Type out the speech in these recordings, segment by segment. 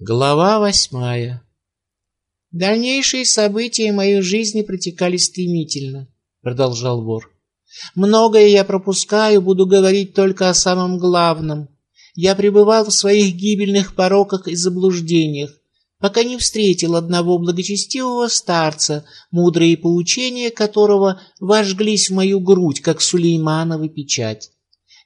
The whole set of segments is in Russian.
Глава восьмая. Дальнейшие события моей жизни протекали стремительно, продолжал вор. Многое я пропускаю, буду говорить только о самом главном. Я пребывал в своих гибельных пороках и заблуждениях, пока не встретил одного благочестивого старца, мудрые поучения которого вожглись в мою грудь, как Сулейманова печать.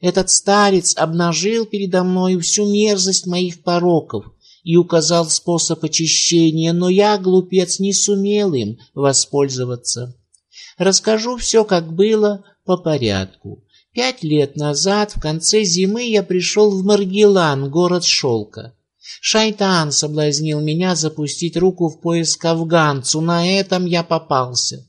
Этот старец обнажил передо мною всю мерзость моих пороков и указал способ очищения, но я, глупец, не сумел им воспользоваться. Расскажу все, как было, по порядку. Пять лет назад, в конце зимы, я пришел в Маргелан, город шелка. Шайтан соблазнил меня запустить руку в поиск афганцу, на этом я попался.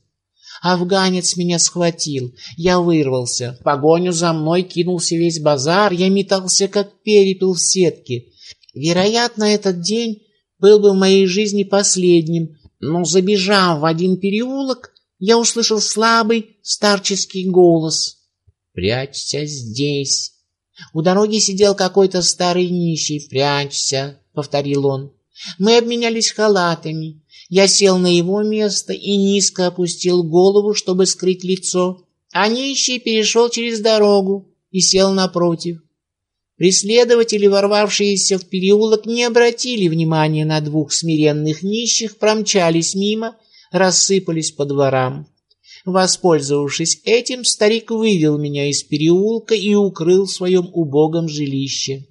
Афганец меня схватил, я вырвался. В погоню за мной кинулся весь базар, я метался, как перепел в сетке. Вероятно, этот день был бы в моей жизни последним, но забежав в один переулок, я услышал слабый старческий голос. «Прячься здесь!» У дороги сидел какой-то старый нищий. «Прячься!» — повторил он. Мы обменялись халатами. Я сел на его место и низко опустил голову, чтобы скрыть лицо, а нищий перешел через дорогу и сел напротив. Преследователи, ворвавшиеся в переулок, не обратили внимания на двух смиренных нищих, промчались мимо, рассыпались по дворам. Воспользовавшись этим, старик вывел меня из переулка и укрыл в своем убогом жилище.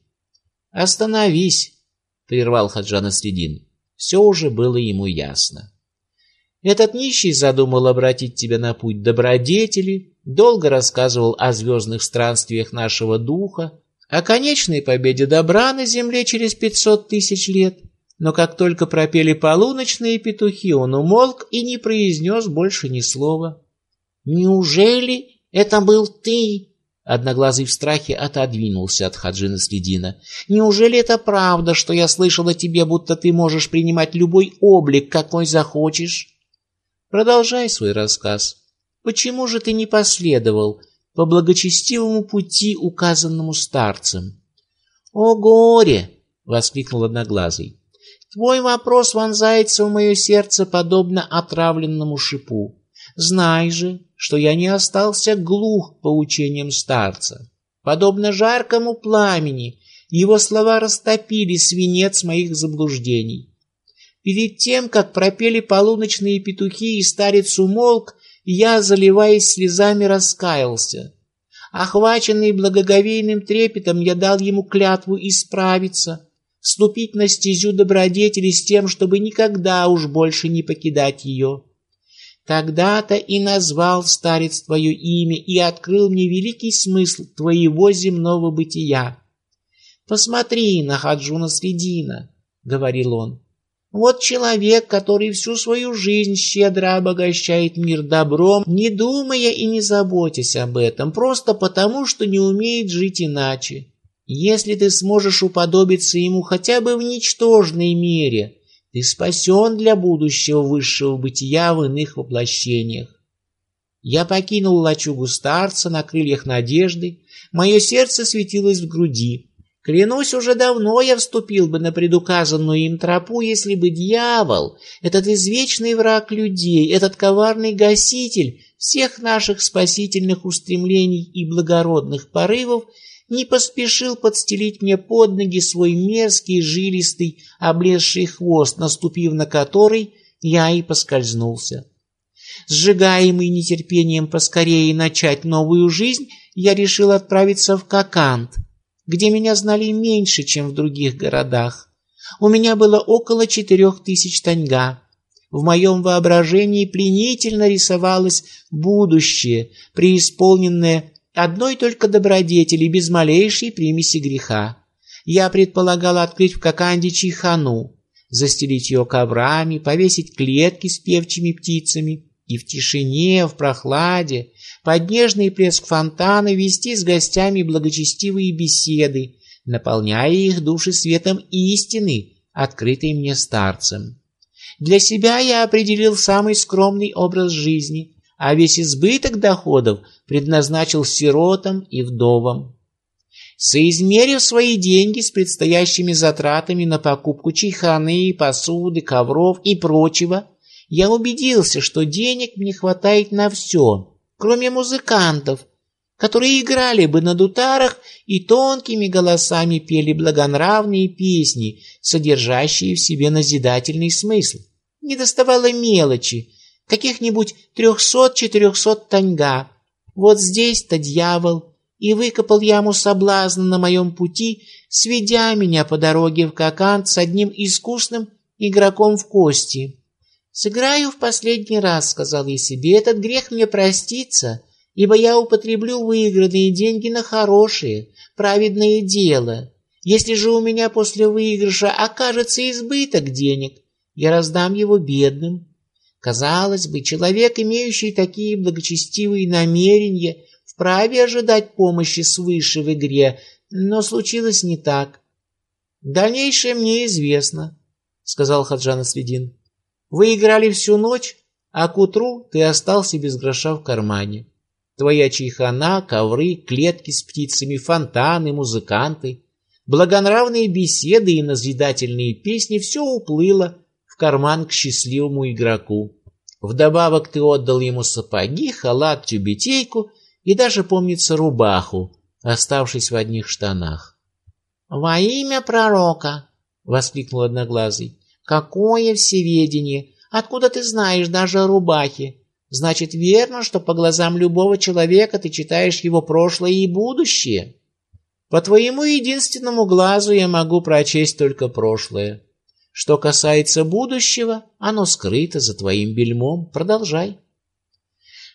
«Остановись!» — прервал Хаджан Следин. Все уже было ему ясно. Этот нищий задумал обратить тебя на путь добродетели, долго рассказывал о звездных странствиях нашего духа, о конечной победе добра на земле через пятьсот тысяч лет. Но как только пропели полуночные петухи, он умолк и не произнес больше ни слова. «Неужели это был ты?» Одноглазый в страхе отодвинулся от Хаджина Следина. «Неужели это правда, что я слышал о тебе, будто ты можешь принимать любой облик, какой захочешь?» «Продолжай свой рассказ. Почему же ты не последовал по благочестивому пути, указанному старцем. «О горе!» — воскликнул Одноглазый. «Твой вопрос вонзается в мое сердце, подобно отравленному шипу. Знай же, что я не остался глух по учениям старца. Подобно жаркому пламени, его слова растопили свинец моих заблуждений. Перед тем, как пропели полуночные петухи и старец умолк, я, заливаясь слезами, раскаялся. Охваченный благоговейным трепетом, я дал ему клятву исправиться, вступить на стезю добродетели с тем, чтобы никогда уж больше не покидать ее. Тогда-то и назвал старец твое имя и открыл мне великий смысл твоего земного бытия. «Посмотри на Хаджуна Средина», — говорил он. Вот человек, который всю свою жизнь щедро обогащает мир добром, не думая и не заботясь об этом, просто потому, что не умеет жить иначе. Если ты сможешь уподобиться ему хотя бы в ничтожной мере, ты спасен для будущего высшего бытия в иных воплощениях. Я покинул лачугу старца на крыльях надежды, мое сердце светилось в груди. Клянусь, уже давно я вступил бы на предуказанную им тропу, если бы дьявол, этот извечный враг людей, этот коварный гаситель всех наших спасительных устремлений и благородных порывов, не поспешил подстелить мне под ноги свой мерзкий, жилистый, облезший хвост, наступив на который, я и поскользнулся. Сжигаемый нетерпением поскорее начать новую жизнь, я решил отправиться в Кокант — где меня знали меньше, чем в других городах. У меня было около четырех тысяч таньга. В моем воображении пленительно рисовалось будущее, преисполненное одной только добродетели, без малейшей примеси греха. Я предполагал открыть в Коканде чайхану, застелить ее коврами, повесить клетки с певчими птицами и в тишине, в прохладе, под нежный плеск фонтана вести с гостями благочестивые беседы, наполняя их души светом истины, открытой мне старцем. Для себя я определил самый скромный образ жизни, а весь избыток доходов предназначил сиротам и вдовам. Соизмерив свои деньги с предстоящими затратами на покупку чайханы, посуды, ковров и прочего, я убедился, что денег мне хватает на все, кроме музыкантов, которые играли бы на дутарах и тонкими голосами пели благонравные песни, содержащие в себе назидательный смысл. Не доставало мелочи, каких-нибудь трехсот-четырехсот таньга. Вот здесь-то дьявол и выкопал яму соблазна на моем пути, сведя меня по дороге в Кокант с одним искусным игроком в кости. «Сыграю в последний раз», — сказал я себе, — «этот грех мне простится, ибо я употреблю выигранные деньги на хорошее, праведное дело. Если же у меня после выигрыша окажется избыток денег, я раздам его бедным». Казалось бы, человек, имеющий такие благочестивые намерения, вправе ожидать помощи свыше в игре, но случилось не так. Дальнейшее мне известно, сказал Хаджан Средин. Вы играли всю ночь, а к утру ты остался без гроша в кармане. Твоя чайхана, ковры, клетки с птицами, фонтаны, музыканты, благонравные беседы и назидательные песни все уплыло в карман к счастливому игроку. Вдобавок ты отдал ему сапоги, халат, тюбетейку и даже, помнится, рубаху, оставшись в одних штанах. «Во имя пророка!» — воскликнул Одноглазый. «Какое всеведение! Откуда ты знаешь даже о рубахе? Значит, верно, что по глазам любого человека ты читаешь его прошлое и будущее?» «По твоему единственному глазу я могу прочесть только прошлое. Что касается будущего, оно скрыто за твоим бельмом. Продолжай».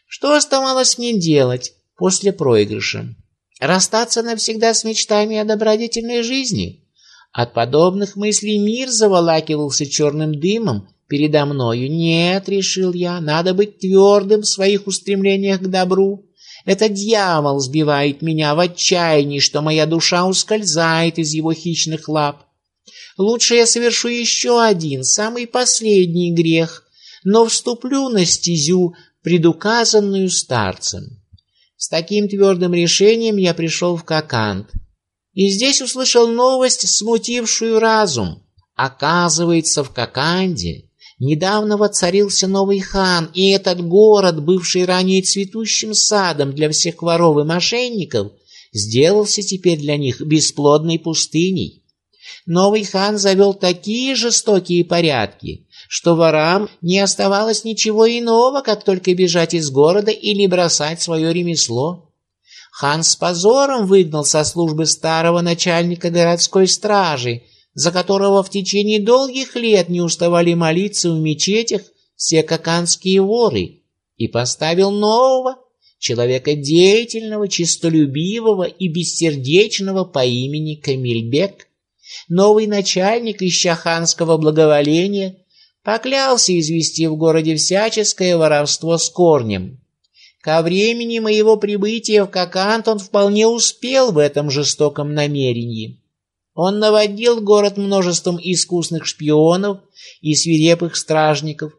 Что оставалось мне делать? после проигрыша. Расстаться навсегда с мечтами о добродетельной жизни. От подобных мыслей мир заволакивался черным дымом передо мною. Нет, решил я, надо быть твердым в своих устремлениях к добру. Это дьявол сбивает меня в отчаянии, что моя душа ускользает из его хищных лап. Лучше я совершу еще один, самый последний грех, но вступлю на стезю, предуказанную старцем. С таким твердым решением я пришел в Кокант. И здесь услышал новость, смутившую разум. Оказывается, в Коканде недавно воцарился новый хан, и этот город, бывший ранее цветущим садом для всех воров и мошенников, сделался теперь для них бесплодной пустыней. Новый хан завел такие жестокие порядки, что ворам не оставалось ничего иного, как только бежать из города или бросать свое ремесло. Хан с позором выгнал со службы старого начальника городской стражи, за которого в течение долгих лет не уставали молиться в мечетях все каканские воры, и поставил нового, человека деятельного, честолюбивого и бессердечного по имени Камильбек. Новый начальник, ища ханского благоволения, поклялся извести в городе всяческое воровство с корнем. Ко времени моего прибытия в Кокант он вполне успел в этом жестоком намерении. Он наводил город множеством искусных шпионов и свирепых стражников.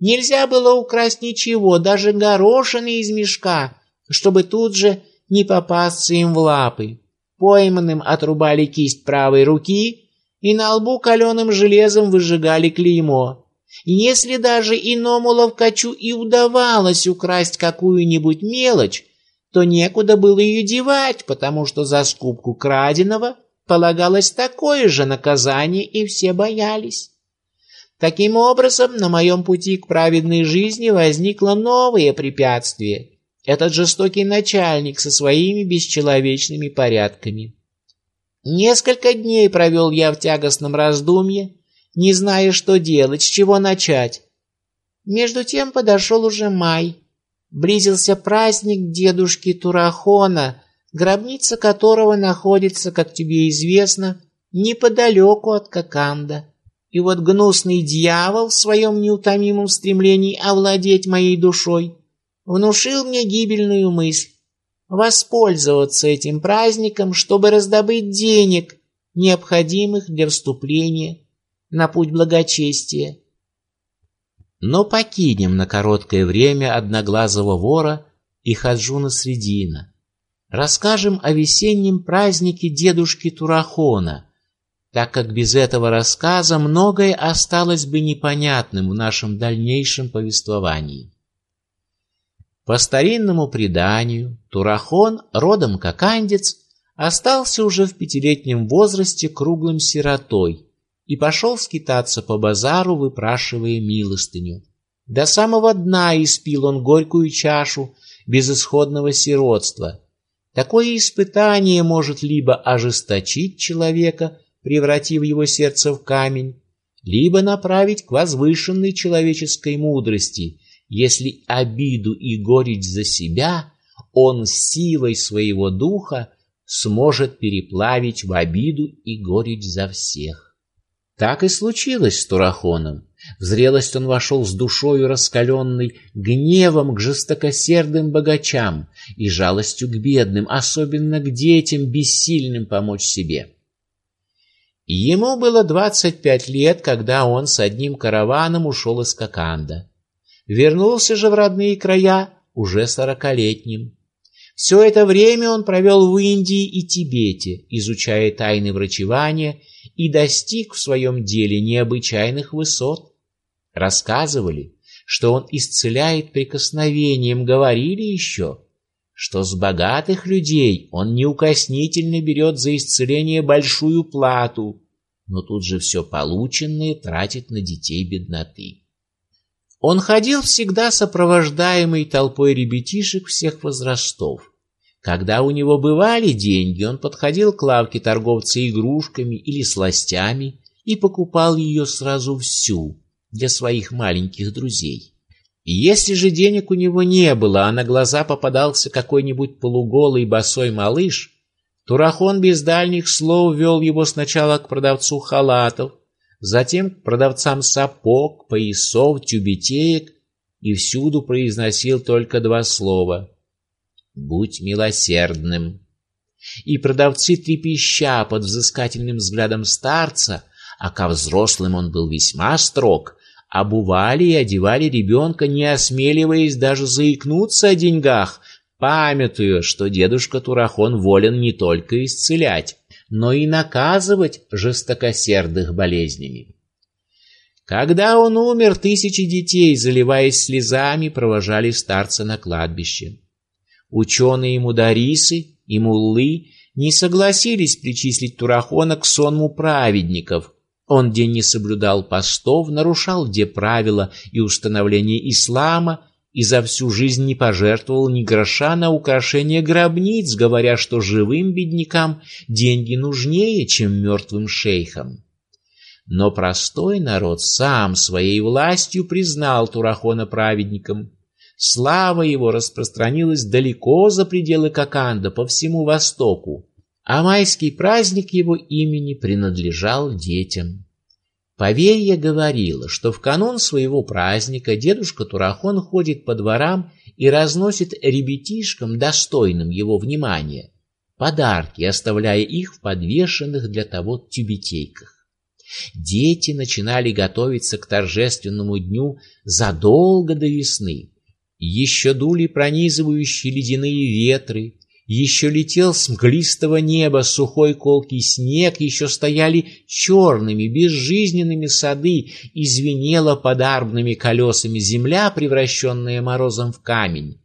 Нельзя было украсть ничего, даже горошины из мешка, чтобы тут же не попасться им в лапы. Пойманным отрубали кисть правой руки и на лбу каленым железом выжигали клеймо. Если даже иному ловкачу и удавалось украсть какую-нибудь мелочь, то некуда было ее девать, потому что за скупку краденого полагалось такое же наказание, и все боялись. Таким образом, на моем пути к праведной жизни возникло новое препятствие. Этот жестокий начальник со своими бесчеловечными порядками. Несколько дней провел я в тягостном раздумье, не зная, что делать, с чего начать. Между тем подошел уже май. Близился праздник дедушки Турахона, гробница которого находится, как тебе известно, неподалеку от Коканда. И вот гнусный дьявол в своем неутомимом стремлении овладеть моей душой внушил мне гибельную мысль воспользоваться этим праздником, чтобы раздобыть денег, необходимых для вступления на путь благочестия. Но покинем на короткое время одноглазого вора и Хаджуна Средина. расскажем о весеннем празднике дедушки Турахона, так как без этого рассказа многое осталось бы непонятным в нашем дальнейшем повествовании. По старинному преданию, Турахон, родом кокандец, остался уже в пятилетнем возрасте круглым сиротой и пошел скитаться по базару, выпрашивая милостыню. До самого дна испил он горькую чашу безысходного сиротства. Такое испытание может либо ожесточить человека, превратив его сердце в камень, либо направить к возвышенной человеческой мудрости, если обиду и горечь за себя он силой своего духа сможет переплавить в обиду и горечь за всех. Так и случилось с Турахоном. В зрелость он вошел с душою раскаленной гневом к жестокосердым богачам и жалостью к бедным, особенно к детям, бессильным помочь себе. Ему было двадцать пять лет, когда он с одним караваном ушел из Коканда. Вернулся же в родные края уже сорокалетним. Все это время он провел в Индии и Тибете, изучая тайны врачевания и достиг в своем деле необычайных высот. Рассказывали, что он исцеляет прикосновением, говорили еще, что с богатых людей он неукоснительно берет за исцеление большую плату, но тут же все полученное тратит на детей бедноты. Он ходил всегда сопровождаемый толпой ребятишек всех возрастов. Когда у него бывали деньги, он подходил к лавке торговца игрушками или сластями и покупал ее сразу всю для своих маленьких друзей. И если же денег у него не было, а на глаза попадался какой-нибудь полуголый босой малыш, Турахон без дальних слов вел его сначала к продавцу халатов, затем к продавцам сапог, поясов, тюбетеек и всюду произносил только два слова «Будь милосердным». И продавцы трепеща под взыскательным взглядом старца, а ко взрослым он был весьма строг, обували и одевали ребенка, не осмеливаясь даже заикнуться о деньгах, памятуя, что дедушка Турахон волен не только исцелять, но и наказывать жестокосердых болезнями. Когда он умер, тысячи детей, заливаясь слезами, провожали старца на кладбище. Ученые мударисы и муллы не согласились причислить Турахона к сонму праведников. Он где не соблюдал постов, нарушал где правила и установления ислама, и за всю жизнь не пожертвовал ни гроша на украшение гробниц, говоря, что живым беднякам деньги нужнее, чем мертвым шейхам. Но простой народ сам своей властью признал Турахона праведником. Слава его распространилась далеко за пределы Коканда, по всему Востоку, а майский праздник его имени принадлежал детям. Поверье говорило, что в канун своего праздника дедушка Турахон ходит по дворам и разносит ребятишкам, достойным его внимания, подарки, оставляя их в подвешенных для того тюбетейках. Дети начинали готовиться к торжественному дню задолго до весны. Еще дули пронизывающие ледяные ветры, еще летел с мглистого неба сухой колкий снег, еще стояли черными, безжизненными сады, и звенела под арбными колесами земля, превращенная морозом в камень.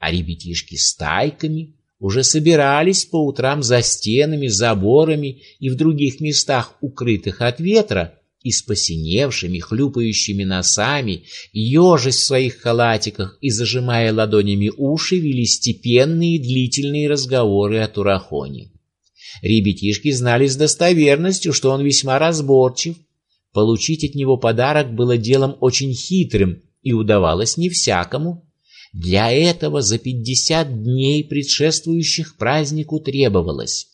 А ребятишки стайками уже собирались по утрам за стенами, заборами и в других местах, укрытых от ветра, и с посиневшими, хлюпающими носами, ежась в своих халатиках и зажимая ладонями уши, вели степенные длительные разговоры о Турахоне. Ребятишки знали с достоверностью, что он весьма разборчив. Получить от него подарок было делом очень хитрым и удавалось не всякому. Для этого за пятьдесят дней предшествующих празднику требовалось,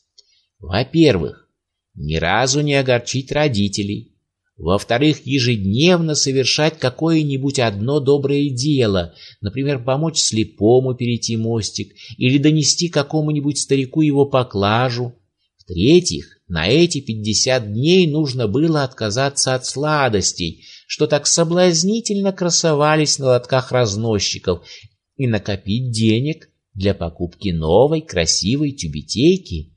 во-первых, ни разу не огорчить родителей, во-вторых, ежедневно совершать какое-нибудь одно доброе дело, например, помочь слепому перейти мостик или донести какому-нибудь старику его поклажу. В-третьих, на эти пятьдесят дней нужно было отказаться от сладостей, что так соблазнительно красовались на лотках разносчиков, и накопить денег для покупки новой красивой тюбетейки.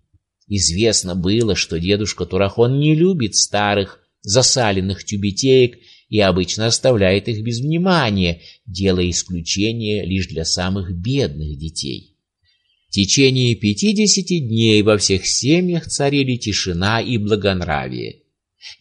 Известно было, что дедушка Турахон не любит старых засаленных тюбетеек и обычно оставляет их без внимания, делая исключение лишь для самых бедных детей. В течение пятидесяти дней во всех семьях царили тишина и благонравие.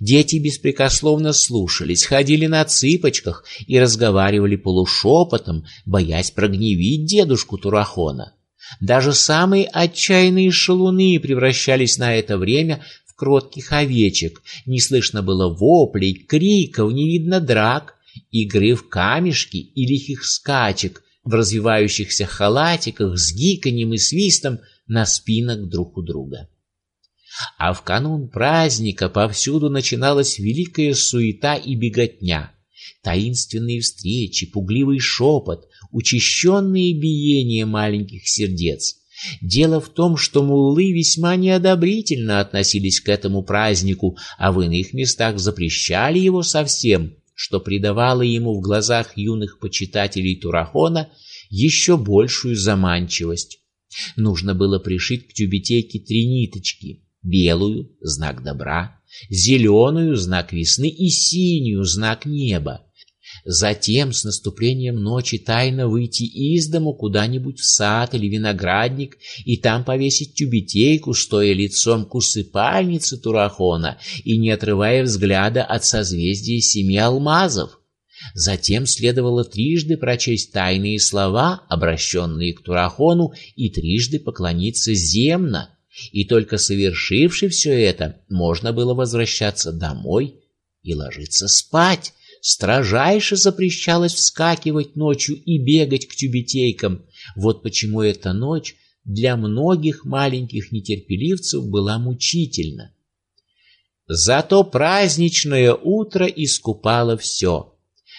Дети беспрекословно слушались, ходили на цыпочках и разговаривали полушепотом, боясь прогневить дедушку Турахона. Даже самые отчаянные шалуны превращались на это время кротких овечек. Не слышно было воплей, криков, не видно драк, игры в камешки и лихих скачек в развивающихся халатиках с гиканьем и свистом на спинах друг у друга. А в канун праздника повсюду начиналась великая суета и беготня. Таинственные встречи, пугливый шепот, учащенные биения маленьких сердец. Дело в том, что муллы весьма неодобрительно относились к этому празднику, а в иных местах запрещали его совсем, что придавало ему в глазах юных почитателей Турахона еще большую заманчивость. Нужно было пришить к тюбетейке три ниточки, белую — знак добра, зеленую — знак весны и синюю — знак неба. Затем с наступлением ночи тайно выйти из дому куда-нибудь в сад или виноградник и там повесить тюбетейку, стоя лицом к усыпальнице Турахона и не отрывая взгляда от созвездия семи алмазов. Затем следовало трижды прочесть тайные слова, обращенные к Турахону, и трижды поклониться земно, и только совершивши все это, можно было возвращаться домой и ложиться спать. Строжайше запрещалось вскакивать ночью и бегать к тюбетейкам. Вот почему эта ночь для многих маленьких нетерпеливцев была мучительна. Зато праздничное утро искупало все.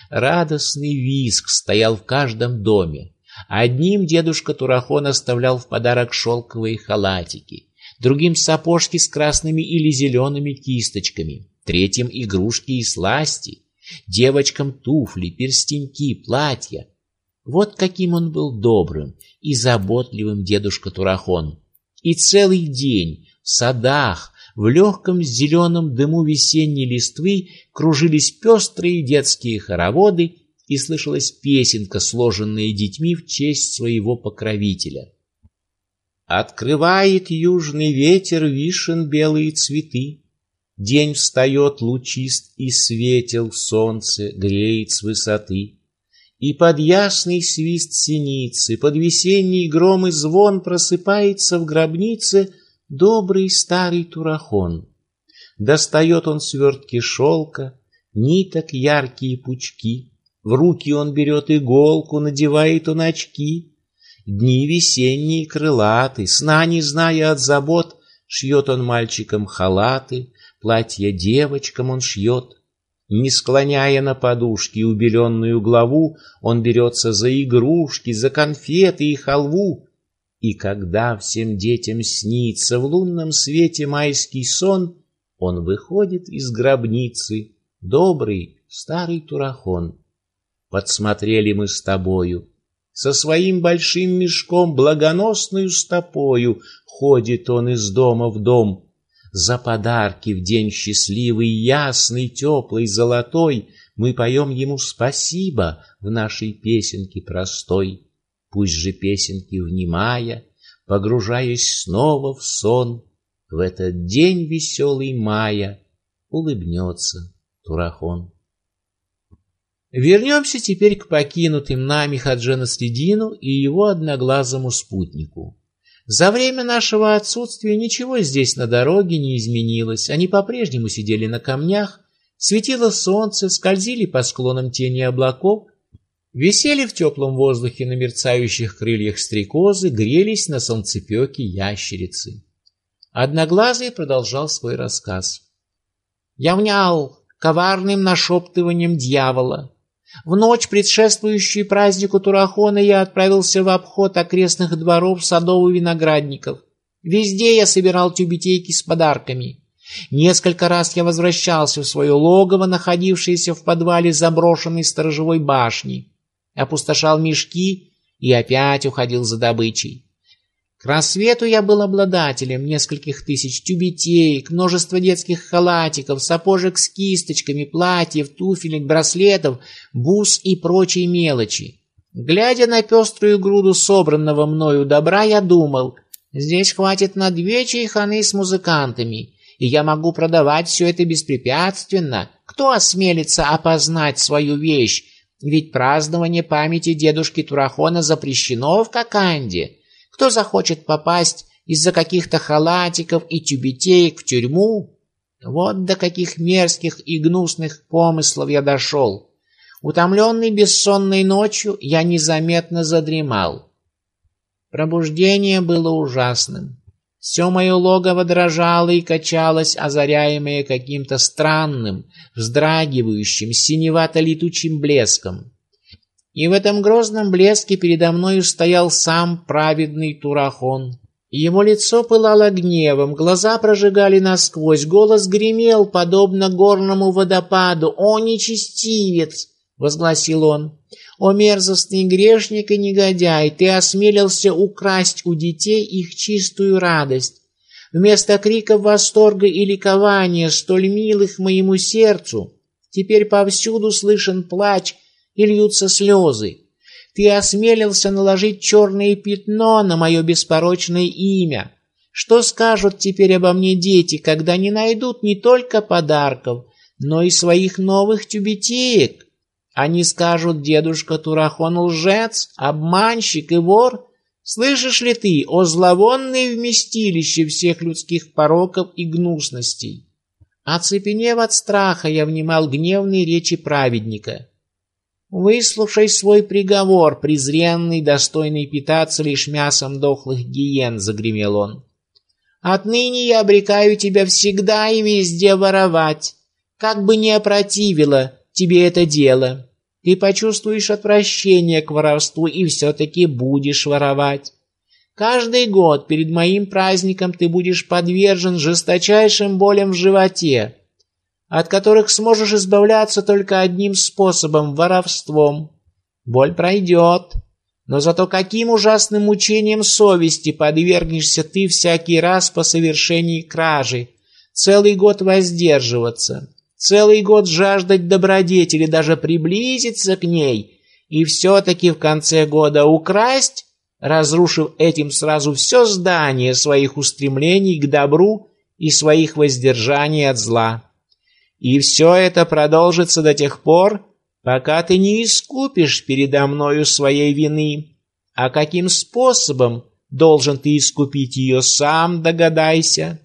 Радостный визг стоял в каждом доме. Одним дедушка Турахон оставлял в подарок шелковые халатики, другим сапожки с красными или зелеными кисточками, третьим игрушки и сласти, девочкам туфли, перстеньки, платья. Вот каким он был добрым и заботливым дедушка Турахон. И целый день в садах, в легком зеленом дыму весенней листвы кружились пестрые детские хороводы и слышалась песенка, сложенная детьми в честь своего покровителя. Открывает южный ветер вишен белые цветы, День встает лучист и светел, солнце греет с высоты. И под ясный свист синицы, под весенний гром и звон Просыпается в гробнице добрый старый турахон. Достает он свертки шелка, ниток яркие пучки, в руки он берет иголку, надевает он очки. Дни весенние крылаты, сна не зная от забот, Шьет он мальчикам халаты, платья девочкам он шьет. Не склоняя на подушке убеленную главу, Он берется за игрушки, за конфеты и халву. И когда всем детям снится в лунном свете майский сон, Он выходит из гробницы, добрый старый турахон подсмотрели мы с тобою. Со своим большим мешком, благоносную стопою, ходит он из дома в дом. За подарки в день счастливый, ясный, теплый, золотой мы поем ему спасибо в нашей песенке простой. Пусть же песенки внимая, погружаясь снова в сон, в этот день веселый мая улыбнется Турахон. Вернемся теперь к покинутым нами Хаджена Средину и его одноглазому спутнику. За время нашего отсутствия ничего здесь на дороге не изменилось. Они по-прежнему сидели на камнях, светило солнце, скользили по склонам тени облаков, висели в теплом воздухе на мерцающих крыльях стрекозы, грелись на солнцепеке ящерицы. Одноглазый продолжал свой рассказ. «Я внял коварным нашептыванием дьявола, в ночь, предшествующую празднику Турахона, я отправился в обход окрестных дворов, садов и виноградников. Везде я собирал тюбетейки с подарками. Несколько раз я возвращался в свое логово, находившееся в подвале заброшенной сторожевой башни. Опустошал мешки и опять уходил за добычей. К рассвету я был обладателем нескольких тысяч тюбетеек, множества детских халатиков, сапожек с кисточками, платьев, туфелек, браслетов, бус и прочей мелочи. Глядя на пеструю груду собранного мною добра, я думал, здесь хватит на две чайханы с музыкантами, и я могу продавать все это беспрепятственно. Кто осмелится опознать свою вещь? Ведь празднование памяти дедушки Турахона запрещено в Коканде. Кто захочет попасть из-за каких-то халатиков и тюбетеек в тюрьму? Вот до каких мерзких и гнусных помыслов я дошел. Утомленный бессонной ночью, я незаметно задремал. Пробуждение было ужасным. Все мое логово дрожало и качалось, озаряемое каким-то странным, вздрагивающим, синевато-летучим блеском. И в этом грозном блеске передо мною стоял сам праведный Турахон. Его лицо пылало гневом, глаза прожигали насквозь, голос гремел, подобно горному водопаду. «О, нечестивец!» — возгласил он. «О, мерзостный грешник и негодяй, ты осмелился украсть у детей их чистую радость. Вместо криков восторга и ликования, столь милых моему сердцу, теперь повсюду слышен плач и льются слезы. Ты осмелился наложить черное пятно на мое беспорочное имя. Что скажут теперь обо мне дети, когда не найдут не только подарков, но и своих новых тюбетеек? Они скажут, дедушка Турахон лжец, обманщик и вор. Слышишь ли ты о зловонное вместилище всех людских пороков и гнусностей? Оцепенев от страха, я внимал гневной речи праведника. «Выслушай свой приговор, презренный, достойный питаться лишь мясом дохлых гиен», — загремел он. «Отныне я обрекаю тебя всегда и везде воровать, как бы ни опротивило тебе это дело. Ты почувствуешь отвращение к воровству и все-таки будешь воровать. Каждый год перед моим праздником ты будешь подвержен жесточайшим болям в животе, от которых сможешь избавляться только одним способом – воровством. Боль пройдет, но зато каким ужасным мучением совести подвергнешься ты всякий раз по совершении кражи, целый год воздерживаться целый год жаждать добродетели, даже приблизиться к ней, и все-таки в конце года украсть, разрушив этим сразу все здание своих устремлений к добру и своих воздержаний от зла. И все это продолжится до тех пор, пока ты не искупишь передо мною своей вины. А каким способом должен ты искупить ее сам, догадайся.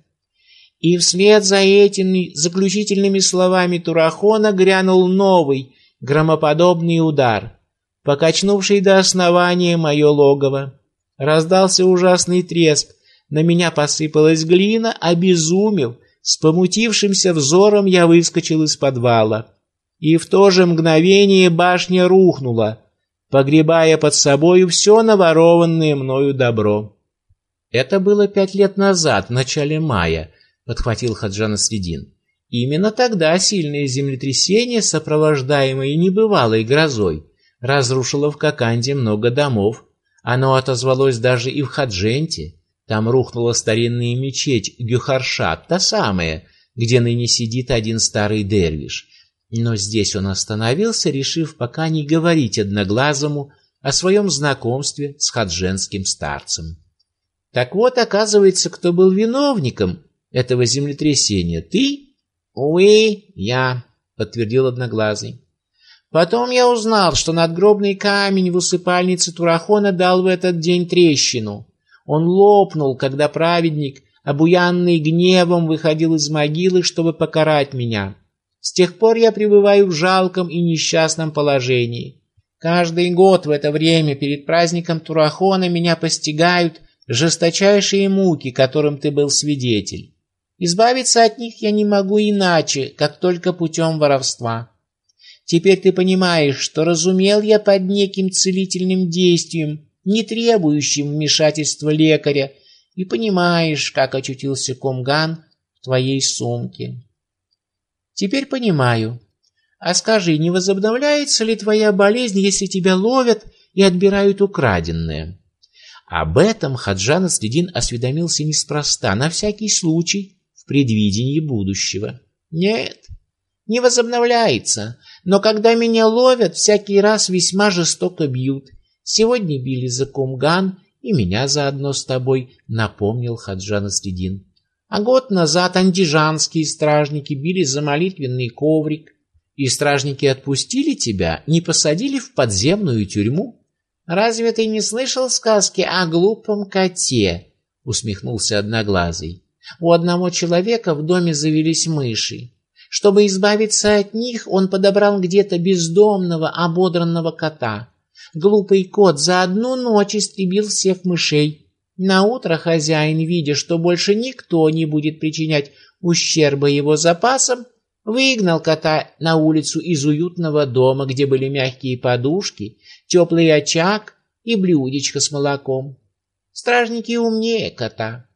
И вслед за этими заключительными словами Турахона грянул новый, громоподобный удар, покачнувший до основания мое логово. Раздался ужасный треск, на меня посыпалась глина, обезумев, с помутившимся взором я выскочил из подвала. И в то же мгновение башня рухнула, погребая под собою все наворованное мною добро. Это было пять лет назад, в начале мая, подхватил Хаджан Средин. Именно тогда сильное землетрясение, сопровождаемое небывалой грозой, разрушило в Коканде много домов. Оно отозвалось даже и в Хадженте. Там рухнула старинная мечеть Гюхаршат, та самая, где ныне сидит один старый дервиш. Но здесь он остановился, решив пока не говорить одноглазому о своем знакомстве с хадженским старцем. Так вот, оказывается, кто был виновником этого землетрясения? Ты? Увы, я, подтвердил Одноглазый. Потом я узнал, что надгробный камень в усыпальнице Турахона дал в этот день трещину. Он лопнул, когда праведник, обуянный гневом, выходил из могилы, чтобы покарать меня. С тех пор я пребываю в жалком и несчастном положении. Каждый год в это время перед праздником Турахона меня постигают жесточайшие муки, которым ты был свидетель. Избавиться от них я не могу иначе, как только путем воровства. Теперь ты понимаешь, что разумел я под неким целительным действием, не требующим вмешательства лекаря, и понимаешь, как очутился Комган в твоей сумке. Теперь понимаю. А скажи, не возобновляется ли твоя болезнь, если тебя ловят и отбирают украденное. Об этом Хаджан Следин осведомился неспроста, на всякий случай, в предвидении будущего. Нет, не возобновляется, но когда меня ловят, всякий раз весьма жестоко бьют. Сегодня били за Кумган, и меня заодно с тобой, напомнил Хаджан Следин. А год назад андижанские стражники били за молитвенный коврик, и стражники отпустили тебя, не посадили в подземную тюрьму. Разве ты не слышал сказки о глупом коте? усмехнулся одноглазый. У одного человека в доме завелись мыши. Чтобы избавиться от них, он подобрал где-то бездомного, ободранного кота. Глупый кот за одну ночь истребил всех мышей. На утро хозяин, видя, что больше никто не будет причинять ущерба его запасам, выгнал кота на улицу из уютного дома, где были мягкие подушки, теплый очаг и блюдечко с молоком. Стражники умнее кота.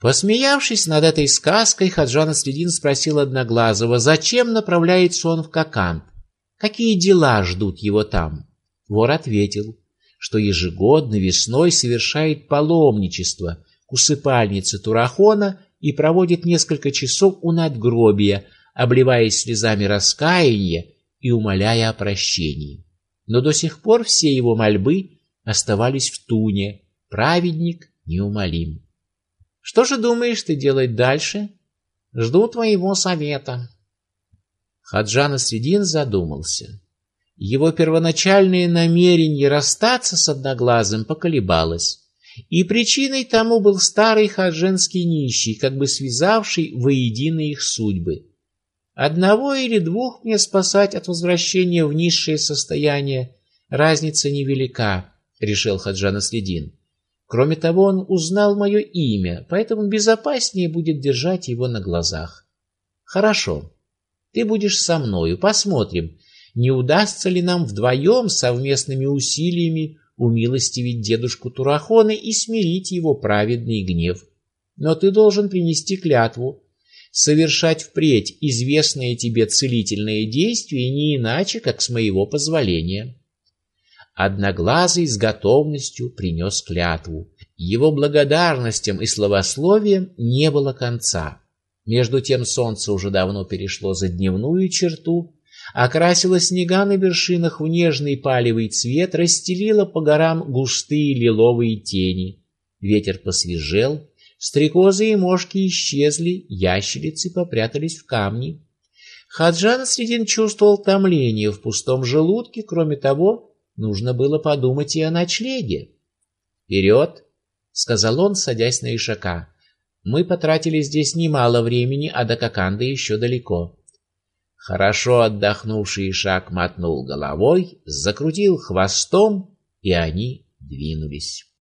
Посмеявшись над этой сказкой, Хаджан Следин спросил Одноглазого, зачем направляется он в Кокант, какие дела ждут его там. Вор ответил, что ежегодно весной совершает паломничество к усыпальнице Турахона и проводит несколько часов у надгробия, обливаясь слезами раскаяния и умоляя о прощении. Но до сих пор все его мольбы оставались в туне. Праведник неумолим. Что же думаешь ты делать дальше? Жду твоего совета. Хаджан Средин задумался. Его первоначальное намерение расстаться с Одноглазым поколебалось, и причиной тому был старый хадженский нищий, как бы связавший воедино их судьбы. Одного или двух мне спасать от возвращения в низшее состояние разница невелика, решил Хаджан Следин. Кроме того, он узнал мое имя, поэтому безопаснее будет держать его на глазах. Хорошо, ты будешь со мною, посмотрим, не удастся ли нам вдвоем совместными усилиями умилостивить дедушку Турахона и смирить его праведный гнев. Но ты должен принести клятву, совершать впредь известные тебе целительные действия не иначе, как с моего позволения. Одноглазый с готовностью принес клятву. Его благодарностям и словословиям не было конца. Между тем солнце уже давно перешло за дневную черту, окрасила снега на вершинах в нежный палевый цвет, расстелила по горам густые лиловые тени. Ветер посвежел, стрекозы и мошки исчезли, ящерицы попрятались в камни. Хаджан Средин чувствовал томление в пустом желудке, кроме того, нужно было подумать и о ночлеге. «Вперед!» — сказал он, садясь на ишака. «Мы потратили здесь немало времени, а до Коканды еще далеко. Хорошо отдохнувший шаг мотнул головой, закрутил хвостом, и они двинулись.